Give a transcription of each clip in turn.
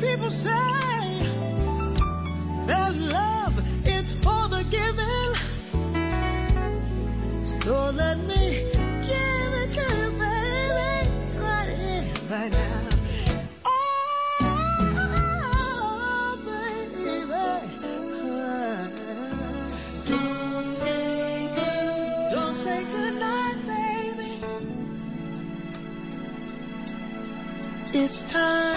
people say that love is for the giving. So let me give it to you, baby, right here, right now. Oh, baby. Don't say Don't say goodnight baby. It's time.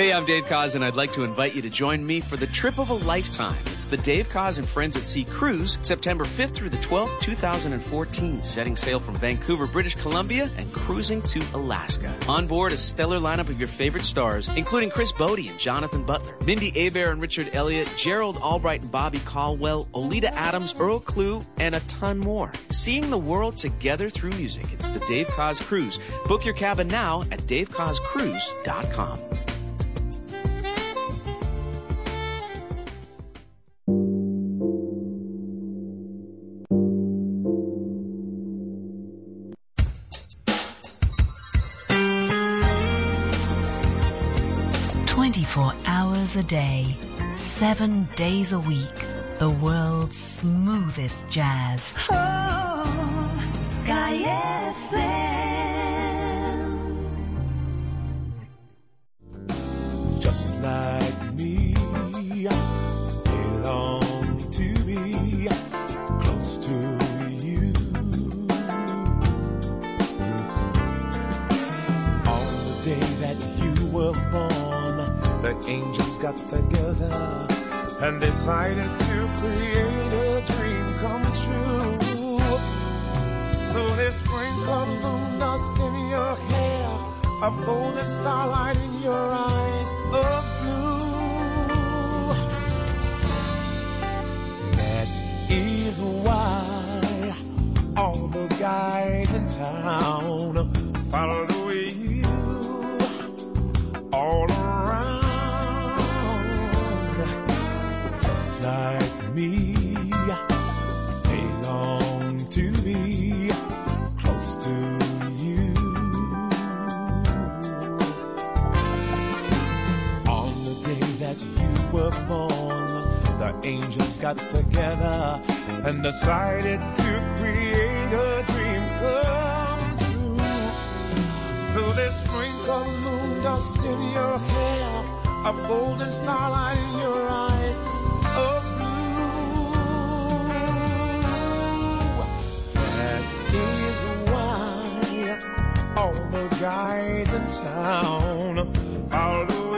Hey, I'm Dave Koz, and I'd like to invite you to join me for the trip of a lifetime. It's the Dave Koz and Friends at Sea Cruise, September 5th through the 12th, 2014, setting sail from Vancouver, British Columbia, and cruising to Alaska. On board, a stellar lineup of your favorite stars, including Chris Botti and Jonathan Butler, Mindi Abair and Richard Elliott, Gerald Albright and Bobby Caldwell, Oleta Adams, Earl Klugh, and a ton more. Seeing the world together through music. It's the Dave Koz Cruise. Book your cabin now at davekozcruise.com. hours a day, seven days a week. The world's smoothest jazz. Oh, Sky FM. just like me. They long to be close to you. On the day that you were born, the angels got together and decided to create a dream come true. So they sprinkled moon dust in your hair, a golden starlight in your eyes of blue. That is why all the guys in town follow were born, the angels got together and decided to create a dream come true. So they sprinkled moon dust in your hair, a golden starlight in your eyes of blue. That is why all the guys in town follow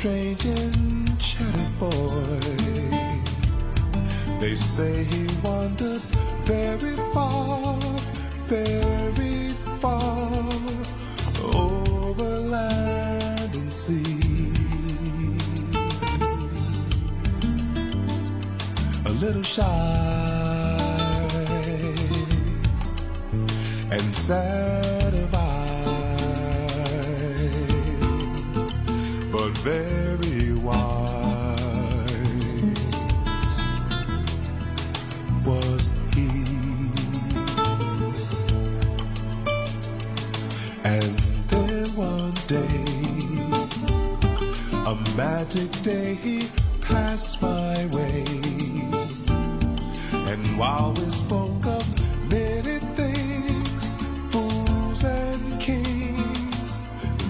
very strange magic day, passed my way. And while we spoke of many things, fools and kings,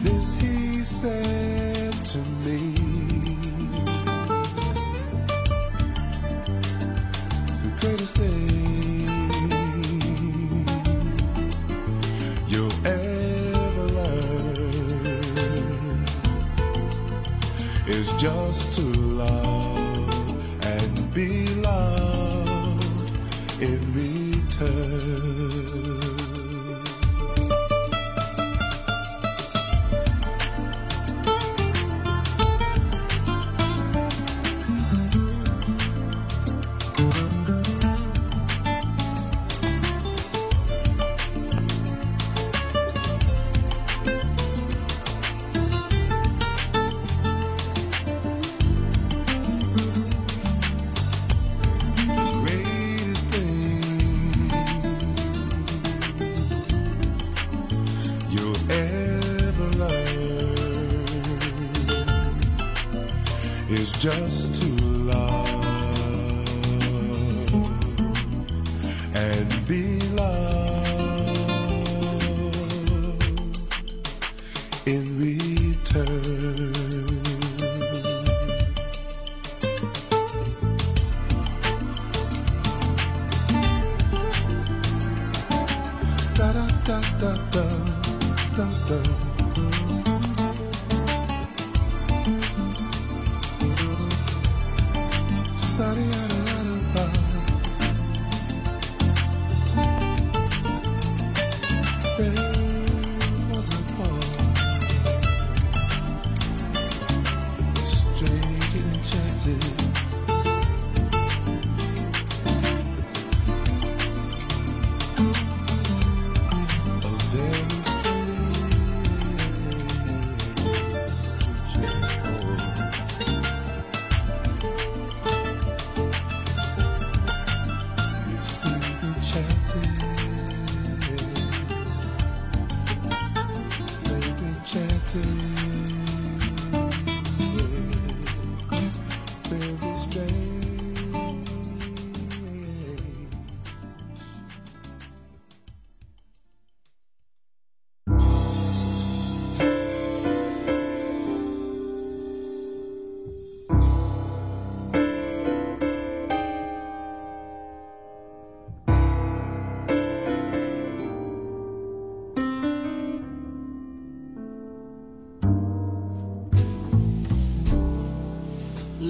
this he said be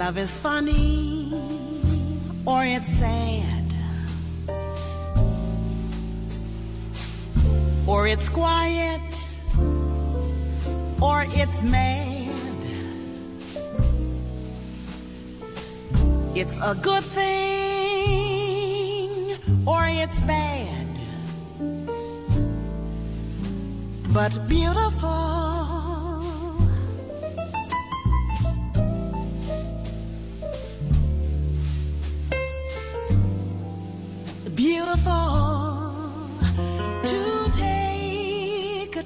Love is funny or it's sad or it's quiet or it's mad. It's a good thing or it's bad, but beautiful.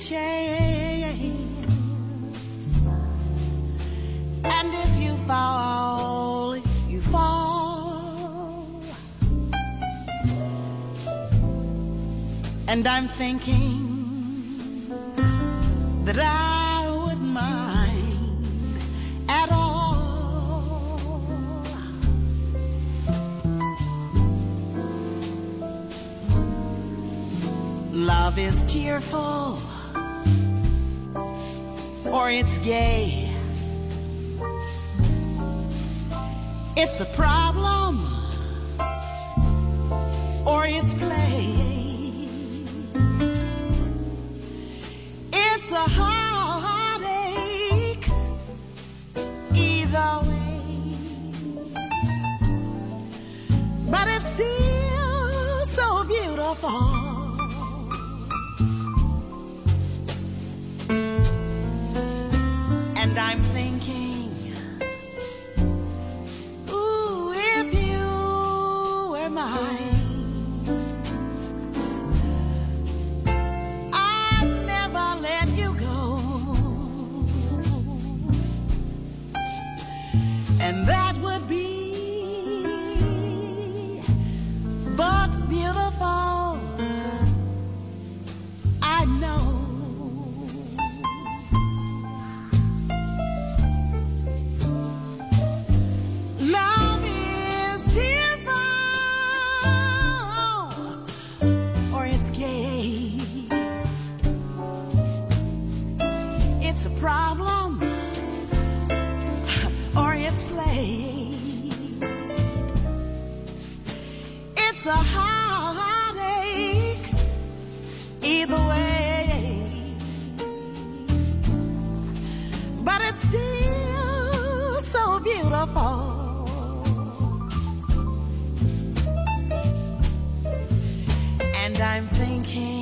Chance. And if you fall, you fall. And I'm thinking that I wouldn't mind at all. Love is tearful or it's gay. It's a problem or it's play. It's a high. I'm thinking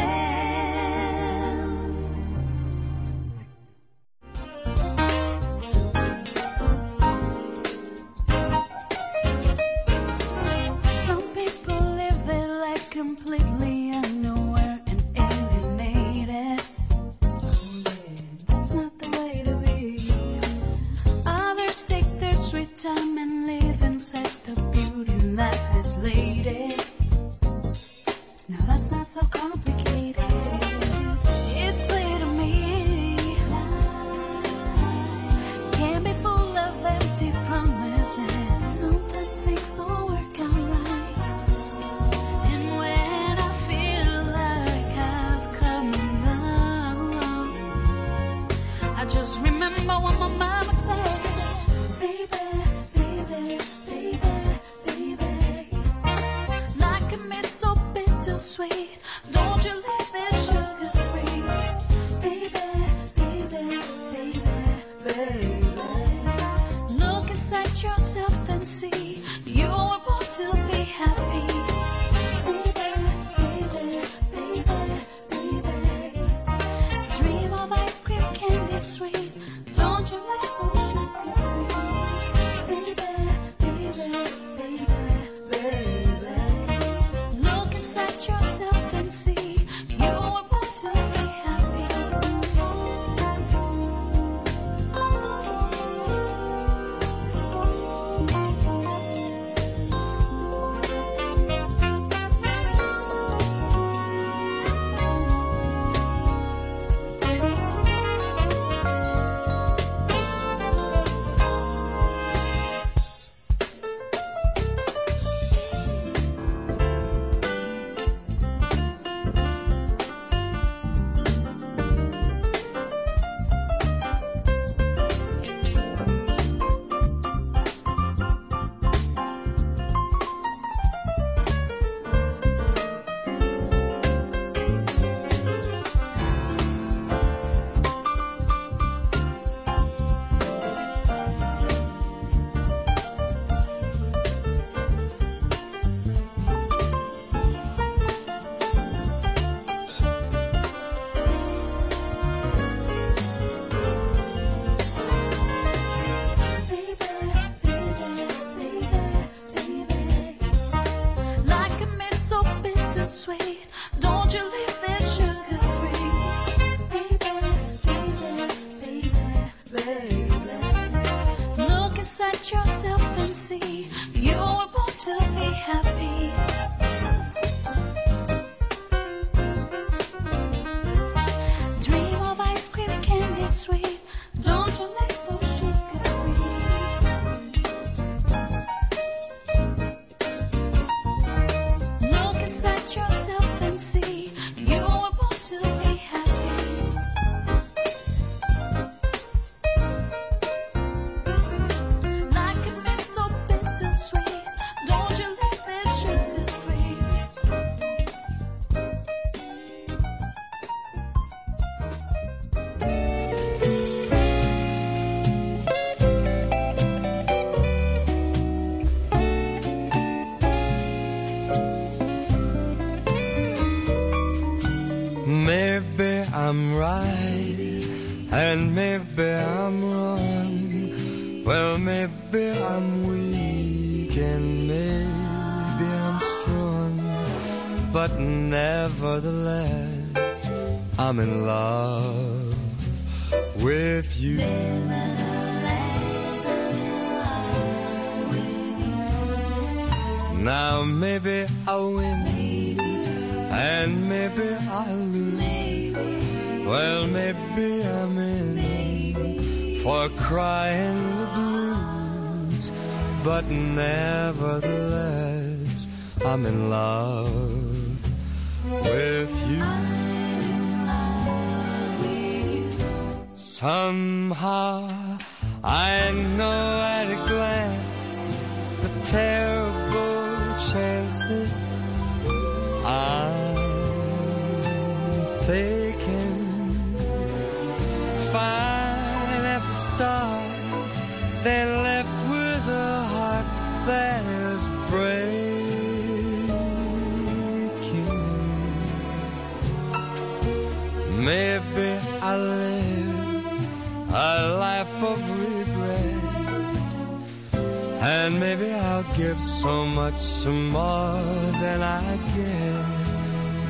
just remember what my mama said. Sweet, don't you leave it sugar free. Baby, baby, baby, baby. Look inside yourself and see you were born to be happy. give so much more than I give,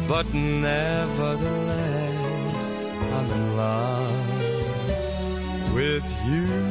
but nevertheless, I'm in love with you.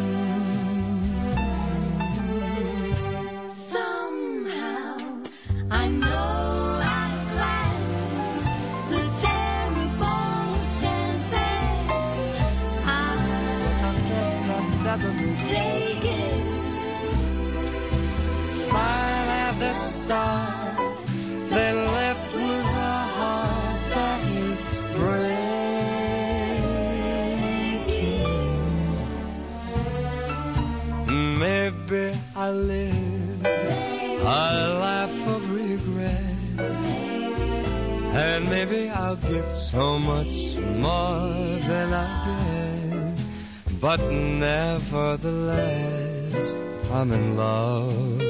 so much more than I get, But nevertheless, I'm in love.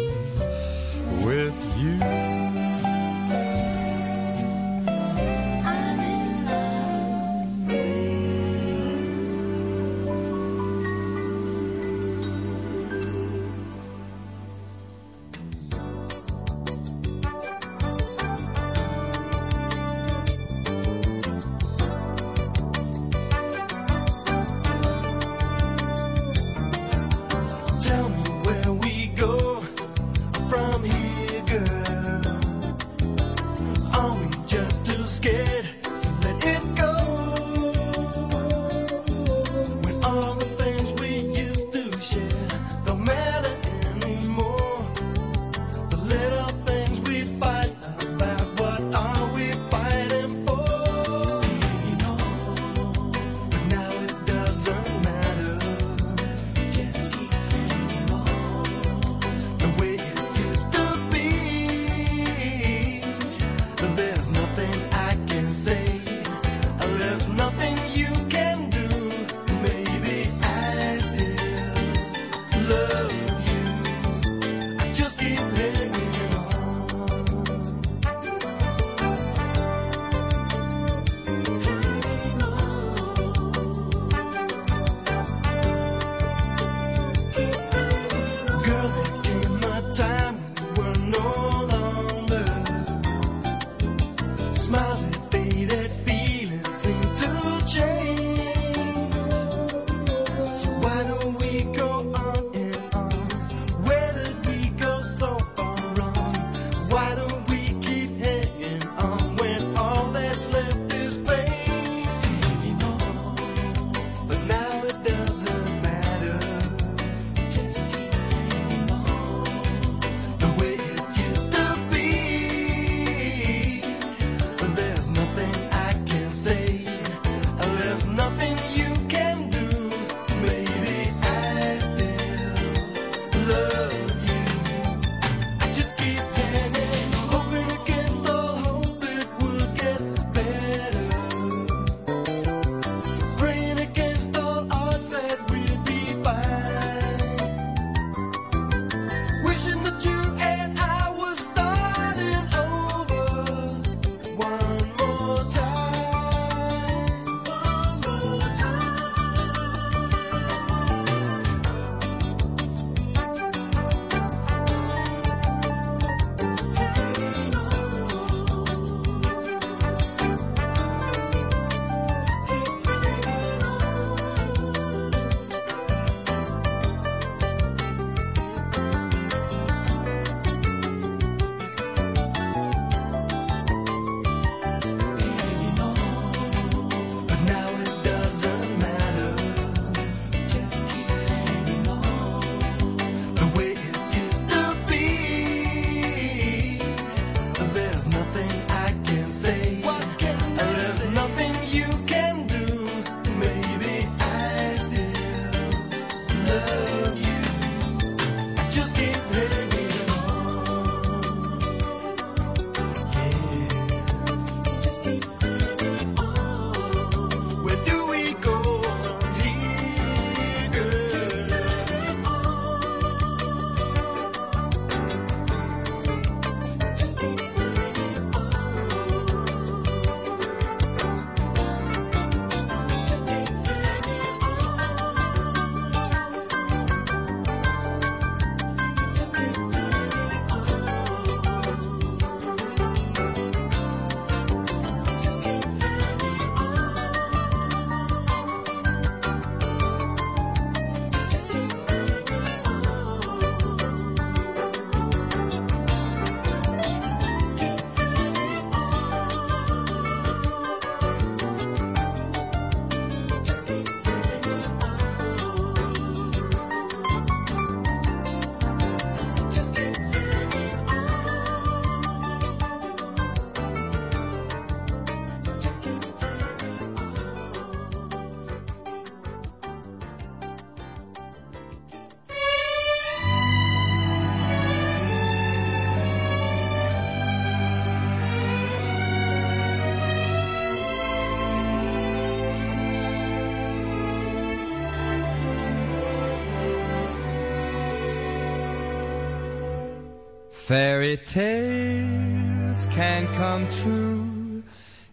Fairy tales can come true.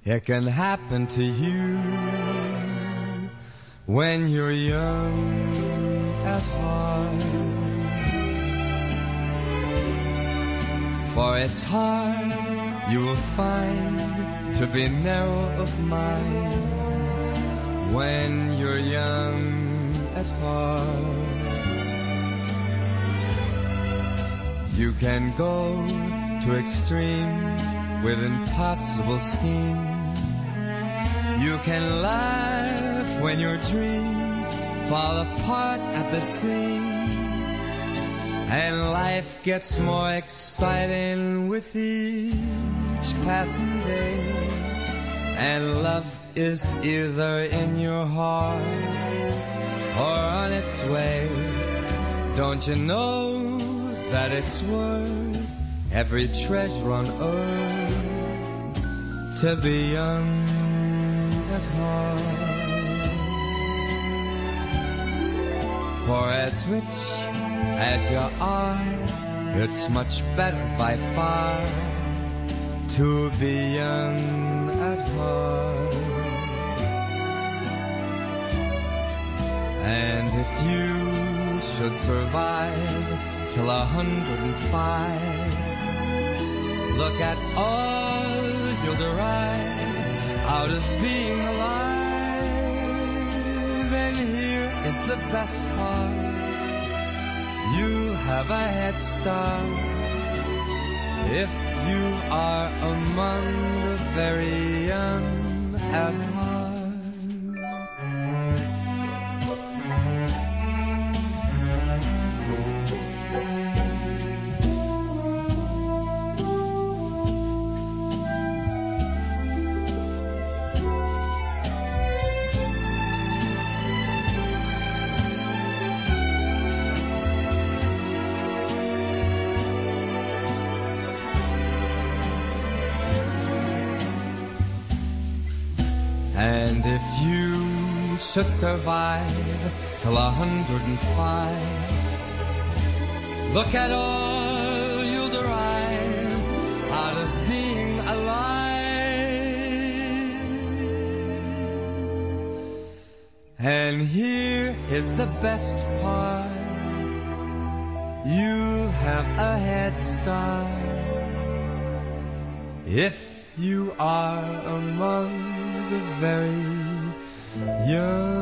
It can happen to you when you're young at heart. For it's hard, you will find, to be narrow of mind when you're young at heart. You can go to extremes with impossible schemes. You can laugh when your dreams fall apart at the seams. And life gets more exciting with each passing day. And love is either in your heart or on its way. Don't you know that it's worth every treasure on earth to be young at heart? For as rich as you are, it's much better by far to be young at heart. And if you should survive till a hundred and five, look at all you'll derive out of being alive. And here is the best part. You'll have a head start if you are among the very young at should survive till a hundred and five, look at all you'll derive out of being alive. And here is the best part. You'll have a head start if you are among the very young.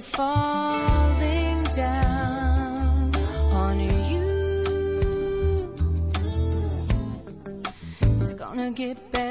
Falling down on you. It's gonna get better.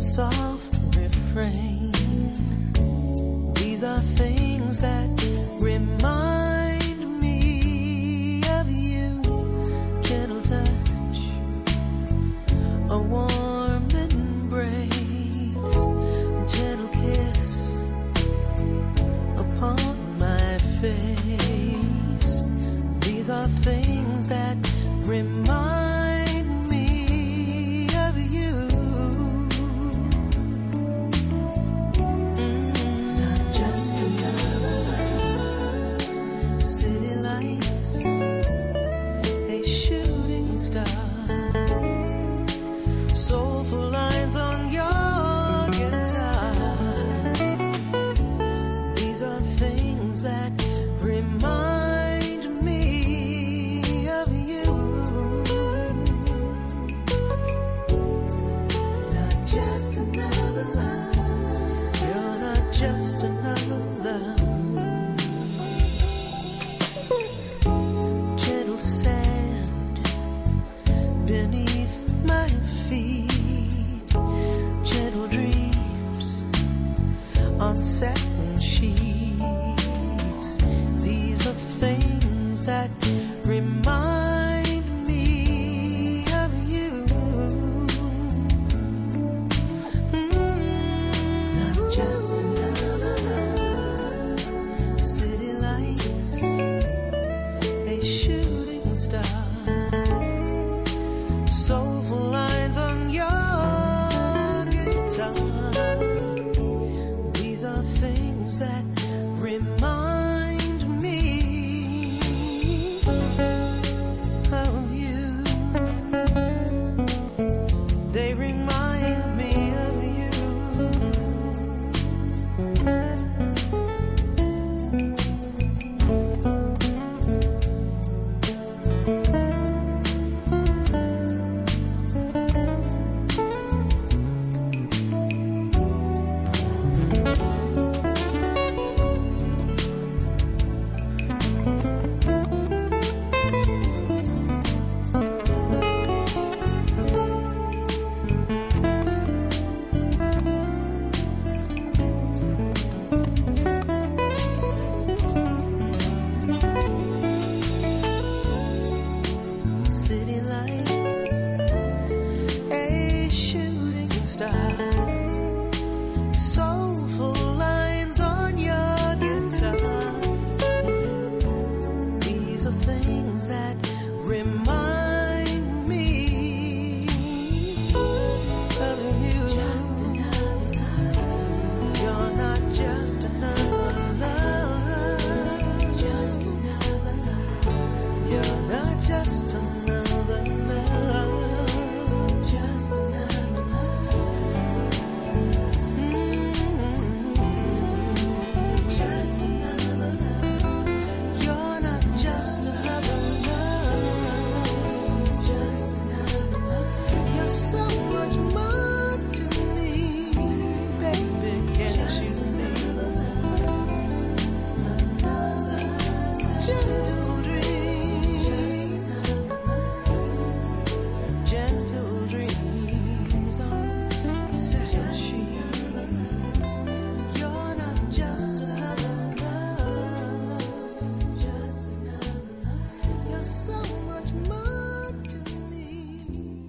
Soft refrain. These are things